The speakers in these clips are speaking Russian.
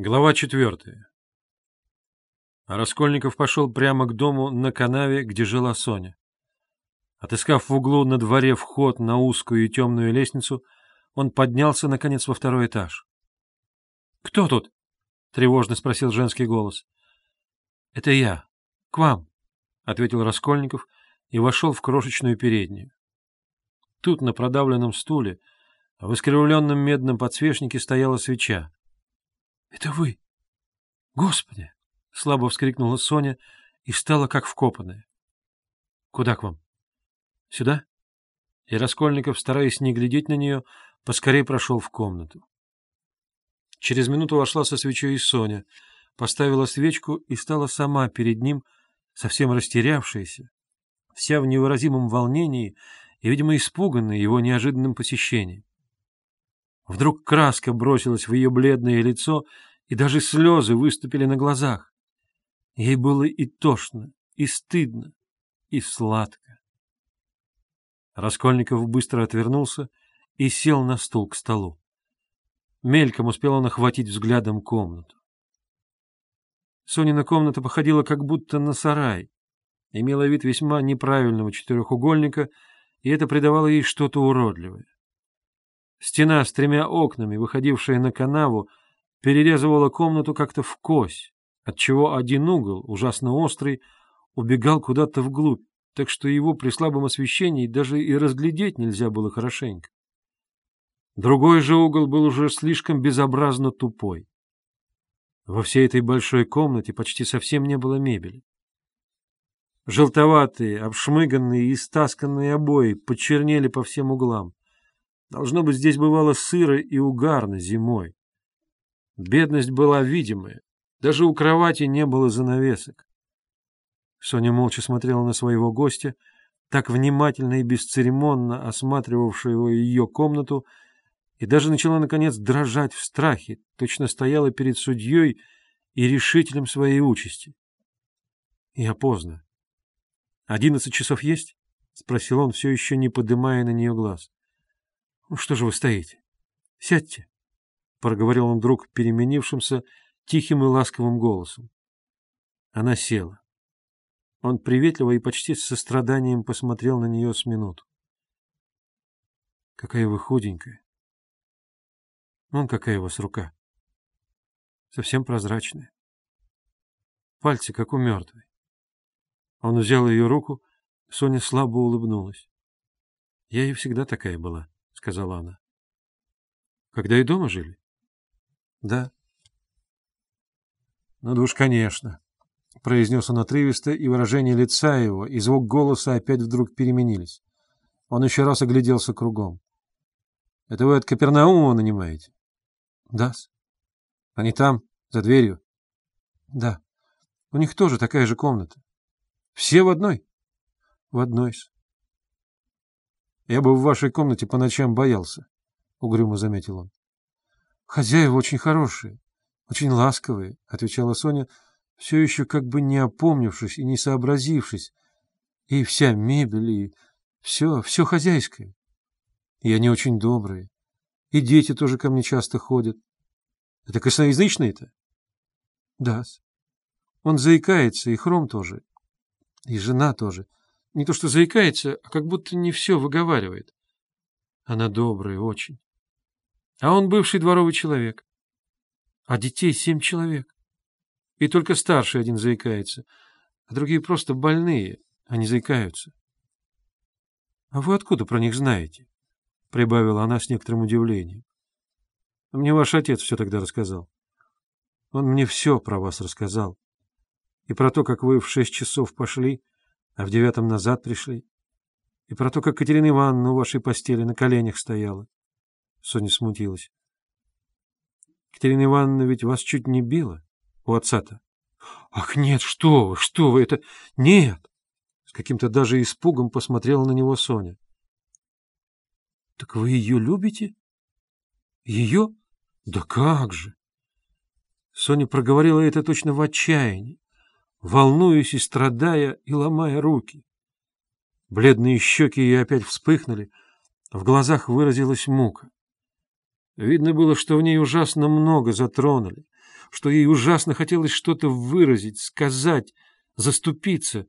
Глава четвертая. Раскольников пошел прямо к дому на канаве, где жила Соня. Отыскав в углу на дворе вход на узкую и темную лестницу, он поднялся, наконец, во второй этаж. — Кто тут? — тревожно спросил женский голос. — Это я. К вам, — ответил Раскольников и вошел в крошечную переднюю. Тут, на продавленном стуле, в искривленном медном подсвечнике стояла свеча. — Это вы? Господи! — слабо вскрикнула Соня и стала как вкопанная. — Куда к вам? — Сюда? И Раскольников, стараясь не глядеть на нее, поскорей прошел в комнату. Через минуту вошла со свечой Соня, поставила свечку и стала сама перед ним, совсем растерявшаяся, вся в невыразимом волнении и, видимо, испуганная его неожиданным посещением. Вдруг краска бросилась в ее бледное лицо, и даже слезы выступили на глазах. Ей было и тошно, и стыдно, и сладко. Раскольников быстро отвернулся и сел на стул к столу. Мельком успел он охватить взглядом комнату. Сонина комната походила как будто на сарай, имела вид весьма неправильного четырехугольника, и это придавало ей что-то уродливое. Стена с тремя окнами, выходившая на канаву, перерезывала комнату как-то в кось, отчего один угол, ужасно острый, убегал куда-то вглубь, так что его при слабом освещении даже и разглядеть нельзя было хорошенько. Другой же угол был уже слишком безобразно тупой. Во всей этой большой комнате почти совсем не было мебели. Желтоватые, обшмыганные и стасканные обои почернели по всем углам. Должно быть, здесь бывало сыро и угарно зимой. Бедность была видимая. Даже у кровати не было занавесок. Соня молча смотрела на своего гостя, так внимательно и бесцеремонно осматривавшего ее комнату, и даже начала, наконец, дрожать в страхе, точно стояла перед судьей и решителем своей участи. Я поздно. — Одиннадцать часов есть? — спросил он, все еще не подымая на нее глаз. — Ну что же вы стоите? Сядьте, — проговорил он вдруг переменившимся, тихим и ласковым голосом. Она села. Он приветливо и почти с состраданием посмотрел на нее с минуту. — Какая вы худенькая. Вон какая у вас рука. Совсем прозрачная. Пальцы, как у мертвой. Он взял ее руку, Соня слабо улыбнулась. — Я и всегда такая была, — сказала она. — Когда и дома жили? — Да. — Ну да уж, конечно, — произнес он отрывисто, и выражение лица его, и звук голоса опять вдруг переменились. Он еще раз огляделся кругом. — Это вы от Капернаума нанимаете? — Да. — Они там, за дверью? — Да. У них тоже такая же комната. — Все в одной? — В одной. — Я бы в вашей комнате по ночам боялся, — угрюмо заметил он. — Хозяева очень хорошие, очень ласковые, — отвечала Соня, все еще как бы не опомнившись и не сообразившись. И вся мебель, и все, все хозяйское. И они очень добрые. И дети тоже ко мне часто ходят. Это косноязычный-то? Да. Он заикается, и Хром тоже. И жена тоже. Не то что заикается, а как будто не все выговаривает. Она добрая очень. А он бывший дворовый человек. А детей семь человек. И только старший один заикается, а другие просто больные, они заикаются. — А вы откуда про них знаете? — прибавила она с некоторым удивлением. — Мне ваш отец все тогда рассказал. Он мне все про вас рассказал. И про то, как вы в шесть часов пошли, а в девятом назад пришли. И про то, как Катерина Ивановна у вашей постели на коленях стояла. Соня смутилась. — Катерина Ивановна ведь вас чуть не била у отца-то. — Ах, нет, что вы, что вы, это... Нет! С каким-то даже испугом посмотрела на него Соня. — Так вы ее любите? — Ее? Да как же! Соня проговорила это точно в отчаянии, волнуясь и страдая, и ломая руки. Бледные щеки ее опять вспыхнули, в глазах выразилась мука. Видно было, что в ней ужасно много затронули, что ей ужасно хотелось что-то выразить, сказать, заступиться.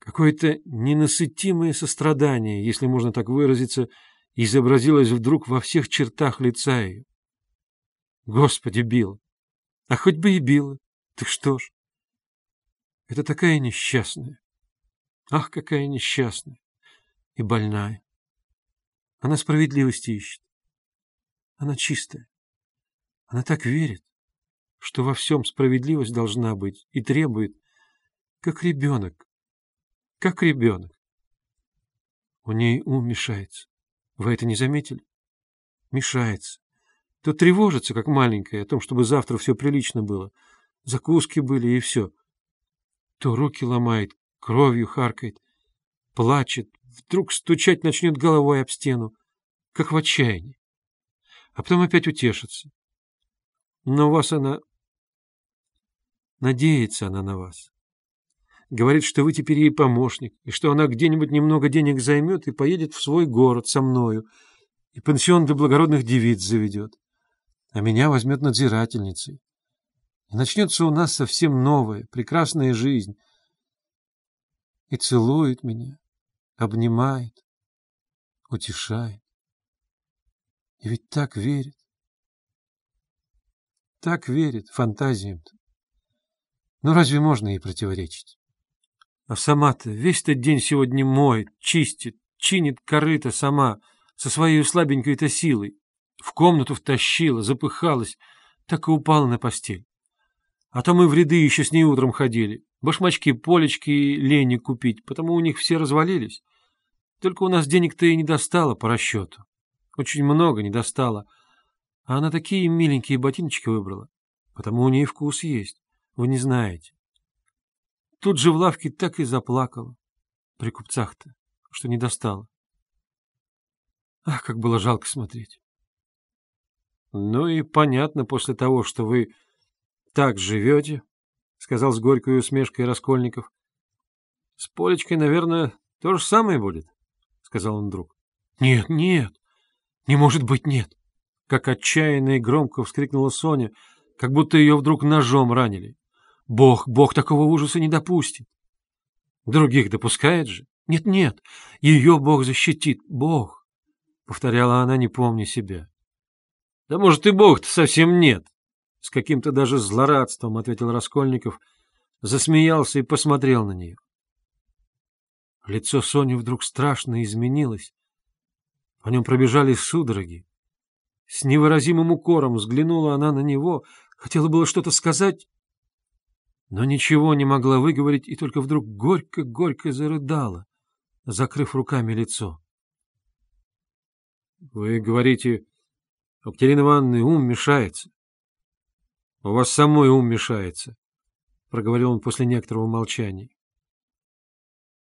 Какое-то ненасытимое сострадание, если можно так выразиться, изобразилось вдруг во всех чертах лица ее. Господи, Билла! А хоть бы и Билла! Так что ж? Это такая несчастная. Ах, какая несчастная и больная. Она справедливости ищет. Она чистая. Она так верит, что во всем справедливость должна быть и требует, как ребенок. Как ребенок. У ней ум мешается. Вы это не заметили? Мешается. То тревожится, как маленькая, о том, чтобы завтра все прилично было. Закуски были и все. То руки ломает, кровью харкает, плачет, вдруг стучать начнет головой об стену, как в отчаянии. А потом опять утешится. Но у вас она... Надеется она на вас. Говорит, что вы теперь ей помощник, и что она где-нибудь немного денег займет и поедет в свой город со мною, и пансион для благородных девиц заведет, а меня возьмет надзирательницей. И начнется у нас совсем новая, прекрасная жизнь. И целует меня, обнимает, утешает. И ведь так верит. Так верит фантазиям-то. Ну разве можно ей противоречить? А сама-то весь этот день сегодня моет, чистит, чинит корыто сама, со своей слабенькой-то силой. В комнату втащила, запыхалась, так и упала на постель. А то мы в ряды еще с ней утром ходили. Башмачки, полечки и лени купить, потому у них все развалились. Только у нас денег-то и не достало по расчету. Очень много не достало. А она такие миленькие ботиночки выбрала. Потому у ней вкус есть. Вы не знаете. Тут же в лавке так и заплакала. При купцах-то, что не достала. Ах, как было жалко смотреть. Ну и понятно после того, что вы так живете, — сказал с горькой усмешкой Раскольников. — С Полечкой, наверное, то же самое будет, — сказал он вдруг. — Нет, нет, не может быть нет, — как отчаянно и громко вскрикнула Соня, как будто ее вдруг ножом ранили. — Бог, Бог такого ужаса не допустит. Других допускает же? Нет, нет, ее Бог защитит, Бог, — повторяла она, не помня себя. — Да может и Бог-то совсем нет, — с каким-то даже злорадством ответил Раскольников, засмеялся и посмотрел на нее. Лицо Сони вдруг страшно изменилось. По нем пробежали судороги. С невыразимым укором взглянула она на него, хотела было что-то сказать, но ничего не могла выговорить и только вдруг горько-горько зарыдала, закрыв руками лицо. — Вы говорите, у Катерины Ивановны ум мешается. — У вас самой ум мешается, — проговорил он после некоторого молчания.